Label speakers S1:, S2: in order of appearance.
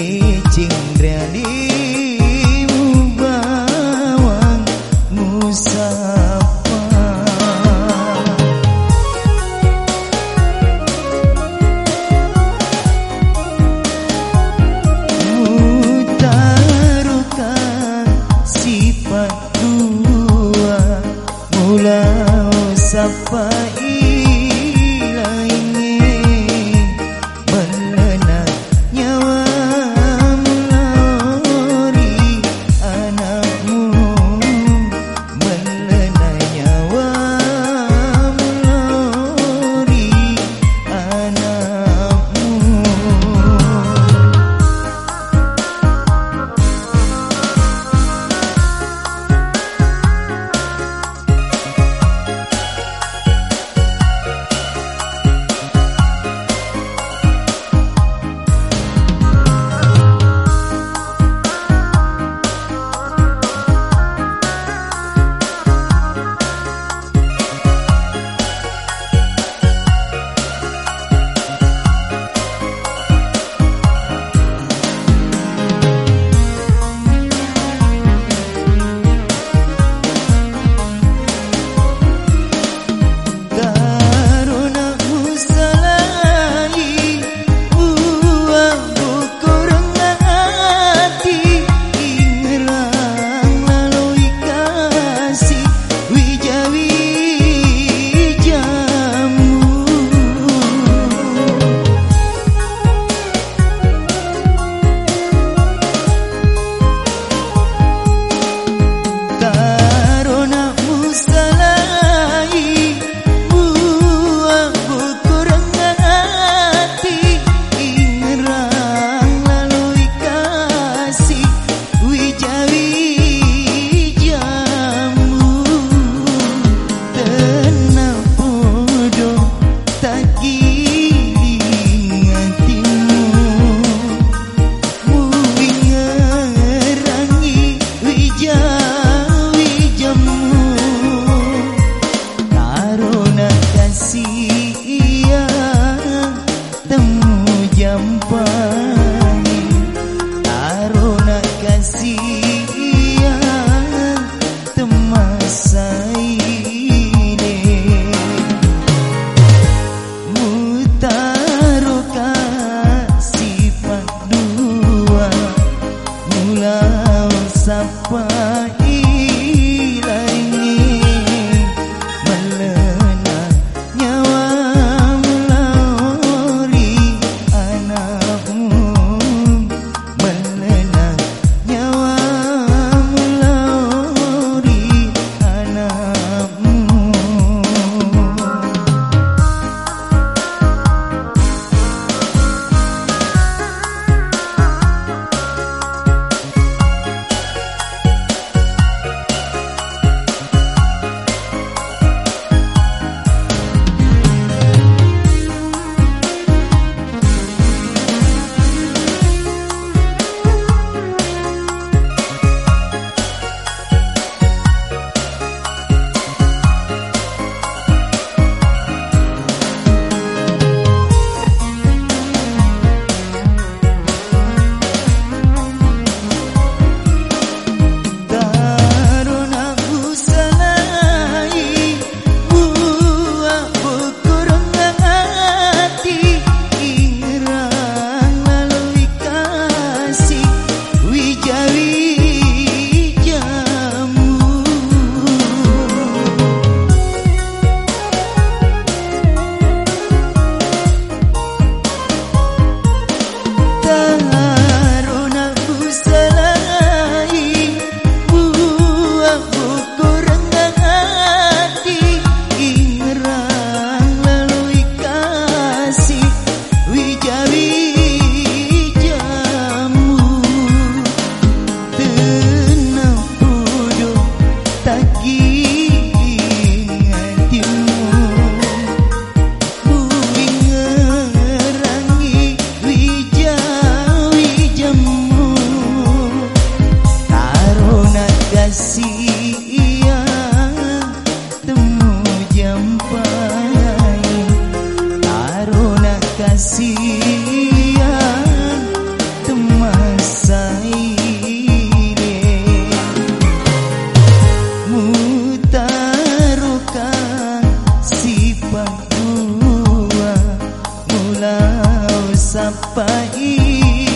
S1: Sapa lagi